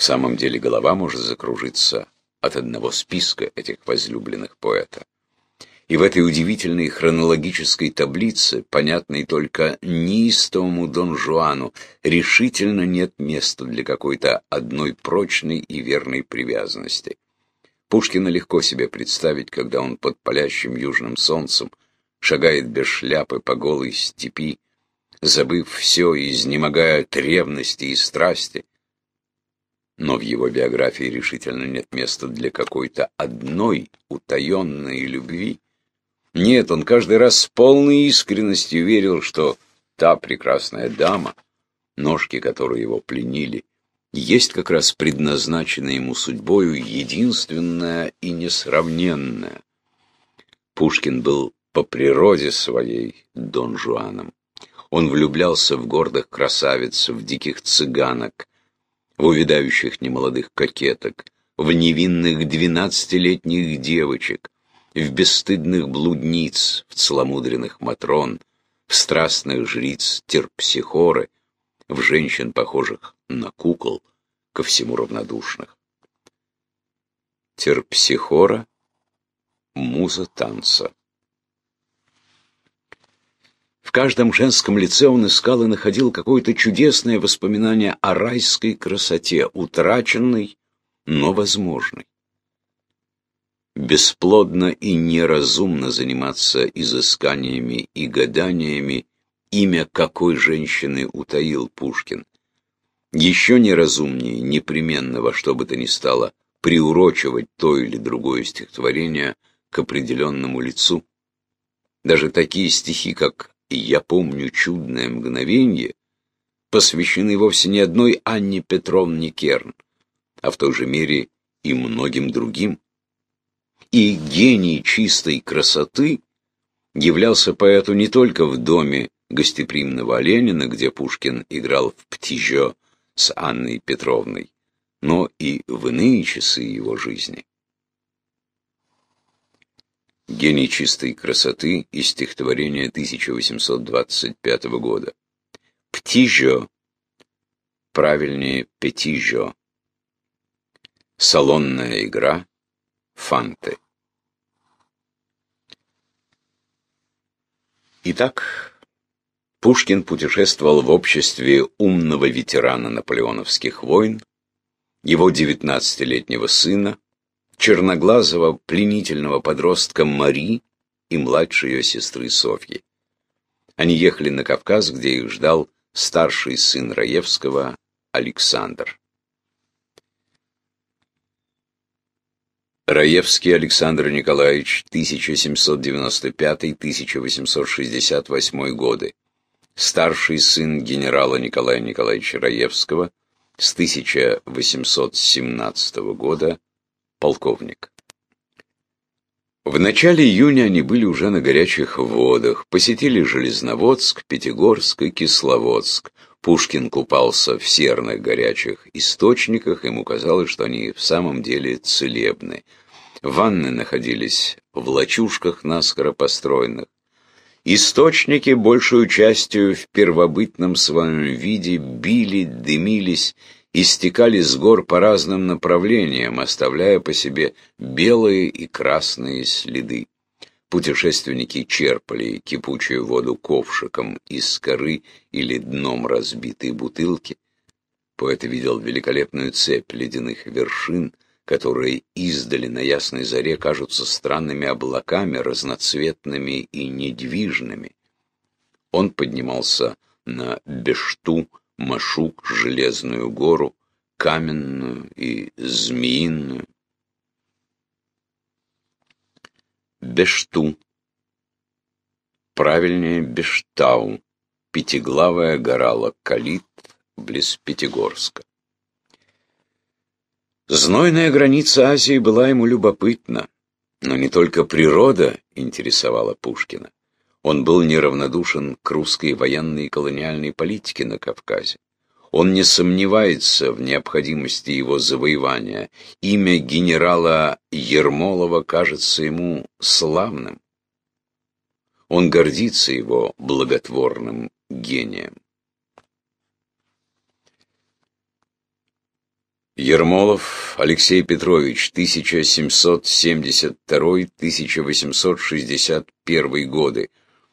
В самом деле голова может закружиться от одного списка этих возлюбленных поэта. И в этой удивительной хронологической таблице, понятной только неистовому Дон Жуану, решительно нет места для какой-то одной прочной и верной привязанности. Пушкина легко себе представить, когда он под палящим южным солнцем шагает без шляпы по голой степи, забыв все и изнемогая от ревности и страсти. Но в его биографии решительно нет места для какой-то одной утаенной любви, нет, он каждый раз с полной искренностью верил, что та прекрасная дама, ножки которой его пленили, есть как раз предназначенная ему судьбою единственная и несравненная. Пушкин был по природе своей Дон Жуаном. Он влюблялся в гордых красавиц, в диких цыганок, в увядающих немолодых кокеток, в невинных двенадцатилетних девочек, в бесстыдных блудниц, в целомудренных матрон, в страстных жриц терпсихоры, в женщин, похожих на кукол, ко всему равнодушных. Терпсихора — муза танца. В каждом женском лице он искал и находил какое-то чудесное воспоминание о райской красоте, утраченной, но возможной бесплодно и неразумно заниматься изысканиями и гаданиями, имя какой женщины утаил Пушкин. Еще неразумнее, непременно во что бы то ни стало, приурочивать то или другое стихотворение к определенному лицу. Даже такие стихи, как «Я помню чудное мгновенье», посвящены вовсе не одной Анне Петровне Керн, а в той же мере и многим другим и гений чистой красоты являлся поэту не только в доме гостеприимного Оленина, где Пушкин играл в птижо с Анной Петровной, но и в иные часы его жизни. Гений чистой красоты из стихотворения 1825 года. Птижо, правильнее петижо. Салонная игра, Фанты. Итак, Пушкин путешествовал в обществе умного ветерана наполеоновских войн, его девятнадцатилетнего сына, черноглазого пленительного подростка Мари и младшей ее сестры Софьи. Они ехали на Кавказ, где их ждал старший сын Раевского Александр. Раевский Александр Николаевич, 1795-1868 годы. Старший сын генерала Николая Николаевича Раевского с 1817 года, полковник. В начале июня они были уже на горячих водах, посетили Железноводск, Пятигорск и Кисловодск. Пушкин купался в серных горячих источниках, ему казалось, что они в самом деле целебны. Ванны находились в лачушках наскоро построенных. Источники, большую частью в первобытном своем виде, били, дымились и стекали с гор по разным направлениям, оставляя по себе белые и красные следы. Путешественники черпали кипучую воду ковшиком из коры или дном разбитой бутылки. Поэт видел великолепную цепь ледяных вершин, которые издали на ясной заре кажутся странными облаками, разноцветными и недвижными. Он поднимался на Бешту, Машук, Железную гору, Каменную и Змеиную. Бешту. Правильнее Бештау. Пятиглавая гора Лаккалит, близ Пятигорска. Знойная граница Азии была ему любопытна, но не только природа интересовала Пушкина. Он был неравнодушен к русской военной и колониальной политике на Кавказе. Он не сомневается в необходимости его завоевания. Имя генерала Ермолова кажется ему славным. Он гордится его благотворным гением. Ермолов Алексей Петрович, 1772-1861 годы,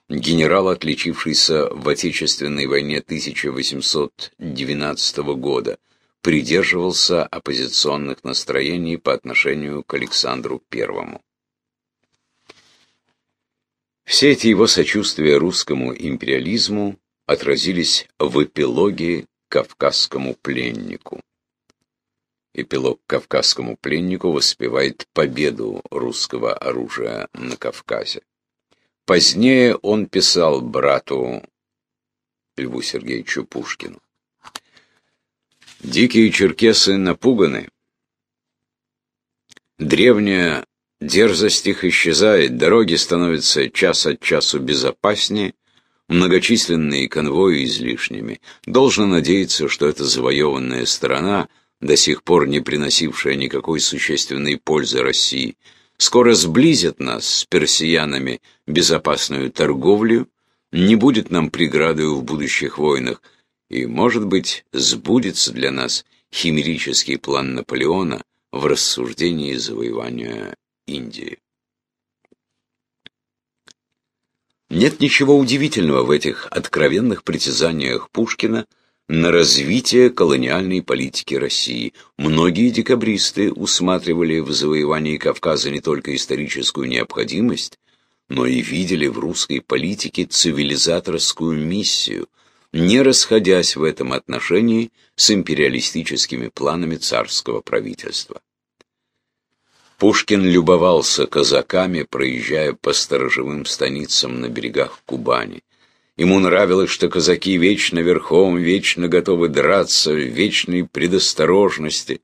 генерал, отличившийся в Отечественной войне 1812 года, придерживался оппозиционных настроений по отношению к Александру I. Все эти его сочувствия русскому империализму отразились в эпилоге «Кавказскому пленнику». Эпилог «Кавказскому пленнику» воспевает победу русского оружия на Кавказе. Позднее он писал брату Льву Сергеевичу Пушкину. Дикие черкесы напуганы. Древняя дерзость их исчезает, дороги становятся час от часу безопаснее, многочисленные конвои излишними. Должно надеяться, что эта завоеванная страна, до сих пор не приносившая никакой существенной пользы России, скоро сблизит нас с персиянами безопасную торговлю, не будет нам преградою в будущих войнах, и, может быть, сбудется для нас химерический план Наполеона в рассуждении завоевания Индии. Нет ничего удивительного в этих откровенных притязаниях Пушкина на развитие колониальной политики России. Многие декабристы усматривали в завоевании Кавказа не только историческую необходимость, но и видели в русской политике цивилизаторскую миссию, не расходясь в этом отношении с империалистическими планами царского правительства. Пушкин любовался казаками, проезжая по сторожевым станицам на берегах Кубани. Ему нравилось, что казаки вечно верхом, вечно готовы драться, в вечной предосторожности.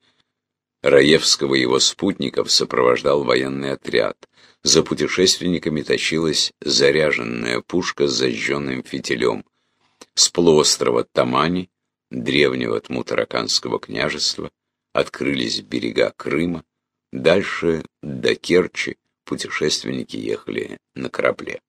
Раевского и его спутников сопровождал военный отряд. За путешественниками тащилась заряженная пушка с зажженным фитилем. С полуострова Тамани, древнего Тмутараканского княжества, открылись берега Крыма. Дальше, до Керчи, путешественники ехали на корабле.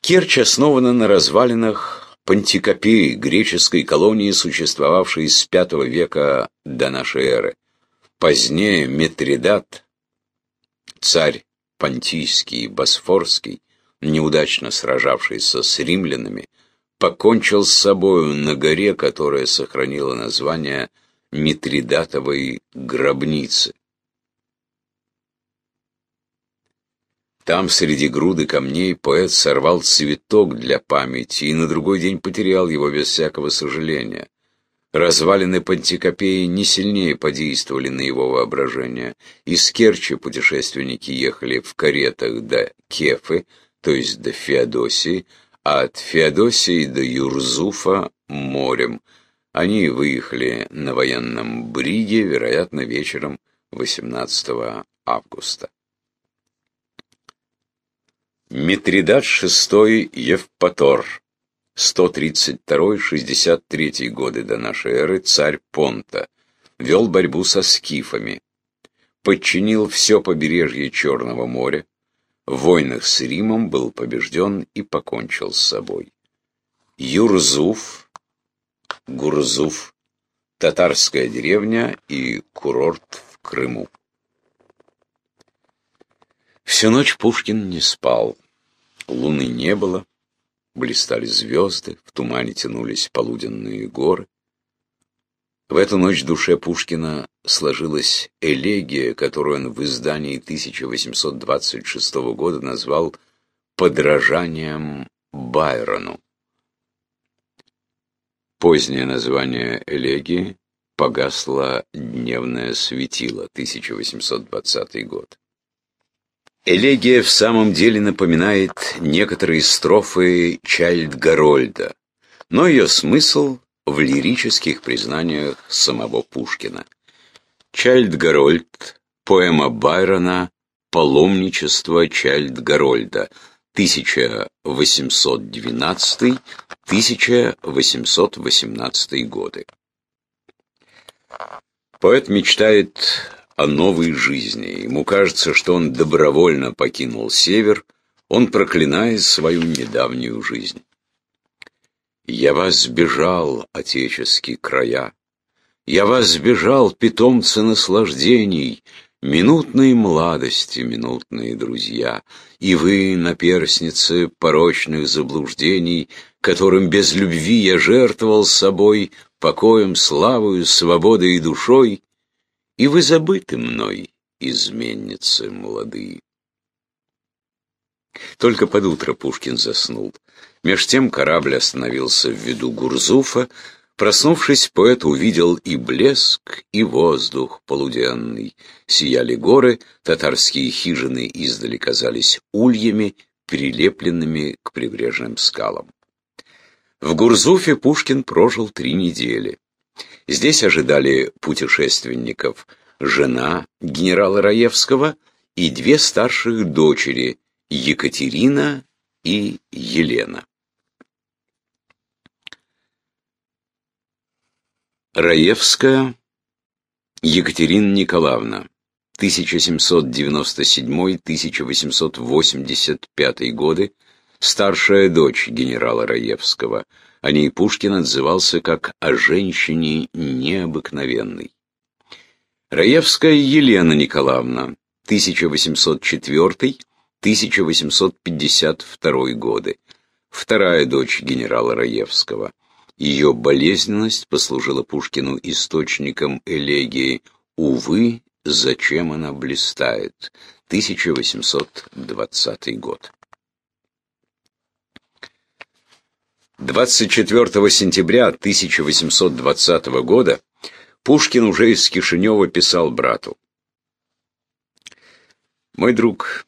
Керчь основана на развалинах Пантикопеи, греческой колонии, существовавшей с V века до нашей эры. Позднее Митридат, царь Понтийский и Босфорский, неудачно сражавшийся с римлянами, покончил с собою на горе, которая сохранила название Митридатовой гробницы. Там, среди груды камней, поэт сорвал цветок для памяти и на другой день потерял его без всякого сожаления. Развалины Пантикопеи не сильнее подействовали на его воображение. Из Керчи путешественники ехали в каретах до Кефы, то есть до Феодосии, а от Феодосии до Юрзуфа морем. Они выехали на военном бриге, вероятно, вечером 18 августа. Митридат VI Евпатор, 132-63 годы до нашей эры, царь Понта, вел борьбу со скифами, подчинил все побережье Черного моря, в войнах с Римом был побежден и покончил с собой. Юрзуф, Гурзуф, татарская деревня и курорт в Крыму. Всю ночь Пушкин не спал. Луны не было, блистали звезды, в тумане тянулись полуденные горы. В эту ночь в душе Пушкина сложилась элегия, которую он в издании 1826 года назвал «Подражанием Байрону». Позднее название элегии погасло «Дневное светило», 1820 год. Элегия в самом деле напоминает некоторые строфы Чайльд-Гарольда, но ее смысл в лирических признаниях самого Пушкина. Чайльд-Гарольд, поэма Байрона «Паломничество Чайльд-Гарольда», 1812-1818 годы. Поэт мечтает о новой жизни. Ему кажется, что он добровольно покинул север, он проклинает свою недавнюю жизнь. Я вас сбежал, отеческие края, Я вас сбежал, питомцы наслаждений, Минутные младости, минутные друзья, И вы, наперсницы порочных заблуждений, Которым без любви я жертвовал собой, Покоем, славою, свободой и душой, И вы забыты мной, изменницы молодые. Только под утро Пушкин заснул. Меж тем корабль остановился в виду Гурзуфа, Проснувшись, поэт увидел и блеск, и воздух полуденный. Сияли горы, татарские хижины издали казались ульями, прилепленными к прибрежным скалам. В Гурзуфе Пушкин прожил три недели. Здесь ожидали путешественников жена генерала Раевского и две старших дочери Екатерина и Елена. Раевская Екатерина Николаевна, 1797-1885 годы, старшая дочь генерала Раевского. О ней Пушкин отзывался как о женщине необыкновенной. Раевская Елена Николаевна, 1804-1852 годы, вторая дочь генерала Раевского. Ее болезненность послужила Пушкину источником элегии «Увы, зачем она блистает?» 1820 год. 24 сентября 1820 года Пушкин уже из Кишинева писал брату. «Мой друг,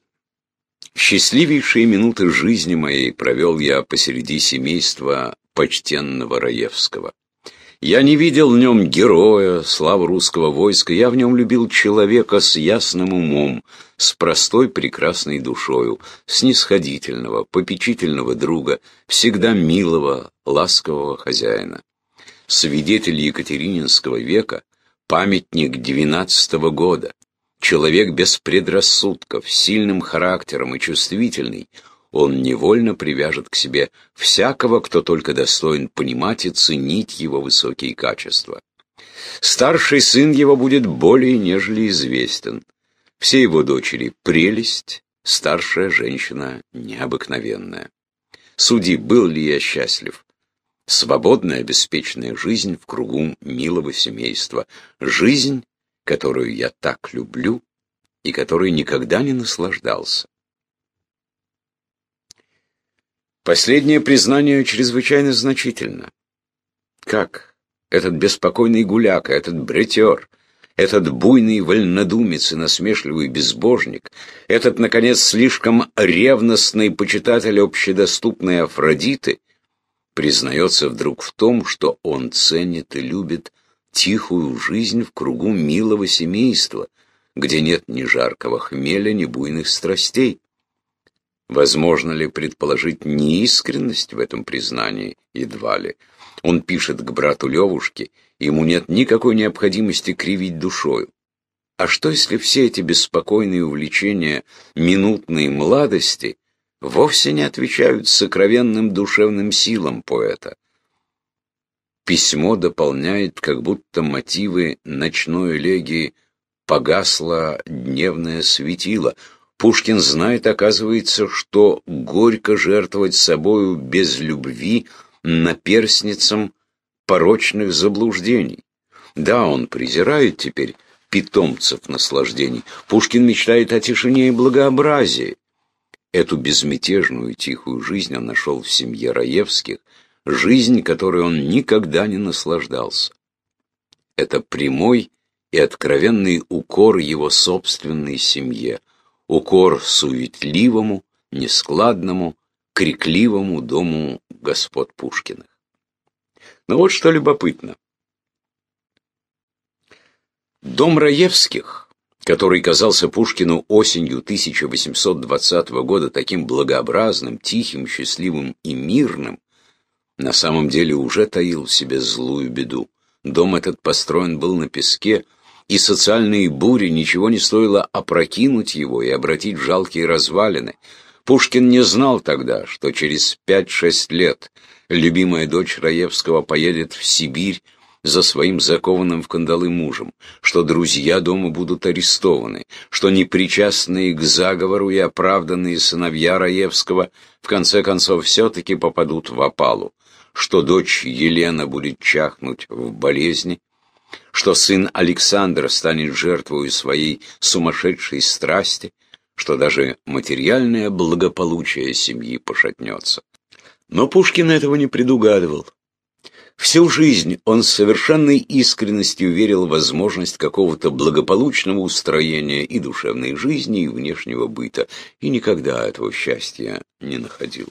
счастливейшие минуты жизни моей провел я посреди семейства почтенного Раевского. Я не видел в нем героя, славы русского войска, я в нем любил человека с ясным умом, с простой прекрасной душою, снисходительного, попечительного друга, всегда милого, ласкового хозяина. Свидетель Екатерининского века, памятник двенадцатого года, человек без предрассудков, сильным характером и чувствительный, он невольно привяжет к себе всякого, кто только достоин понимать и ценить его высокие качества. Старший сын его будет более нежели известен. Все его дочери — прелесть, старшая женщина — необыкновенная. Суди, был ли я счастлив? Свободная, беспечная жизнь в кругу милого семейства. Жизнь, которую я так люблю и которой никогда не наслаждался. Последнее признание чрезвычайно значительно. Как этот беспокойный гуляка, этот бретер, этот буйный вольнодумец и насмешливый безбожник, этот, наконец, слишком ревностный почитатель общедоступной Афродиты, признается вдруг в том, что он ценит и любит тихую жизнь в кругу милого семейства, где нет ни жаркого хмеля, ни буйных страстей. Возможно ли предположить неискренность в этом признании? Едва ли. Он пишет к брату Левушке, ему нет никакой необходимости кривить душою. А что, если все эти беспокойные увлечения минутной молодости вовсе не отвечают сокровенным душевным силам поэта? Письмо дополняет, как будто мотивы ночной элегии «Погасло дневное светило», Пушкин знает, оказывается, что горько жертвовать собою без любви наперсницам порочных заблуждений. Да, он презирает теперь питомцев наслаждений. Пушкин мечтает о тишине и благообразии. Эту безмятежную тихую жизнь он нашел в семье Раевских, жизнь, которой он никогда не наслаждался. Это прямой и откровенный укор его собственной семье – укор суетливому, нескладному, крикливому дому господ Пушкиных. Но вот что любопытно. Дом Раевских, который казался Пушкину осенью 1820 года таким благообразным, тихим, счастливым и мирным, на самом деле уже таил в себе злую беду. Дом этот построен был на песке, и социальные бури ничего не стоило опрокинуть его и обратить в жалкие развалины. Пушкин не знал тогда, что через пять-шесть лет любимая дочь Раевского поедет в Сибирь за своим закованным в кандалы мужем, что друзья дома будут арестованы, что непричастные к заговору и оправданные сыновья Раевского в конце концов все-таки попадут в опалу, что дочь Елена будет чахнуть в болезни, что сын Александр станет жертвой своей сумасшедшей страсти, что даже материальное благополучие семьи пошатнется. Но Пушкин этого не предугадывал. Всю жизнь он с совершенной искренностью верил в возможность какого-то благополучного устроения и душевной жизни, и внешнего быта, и никогда этого счастья не находил.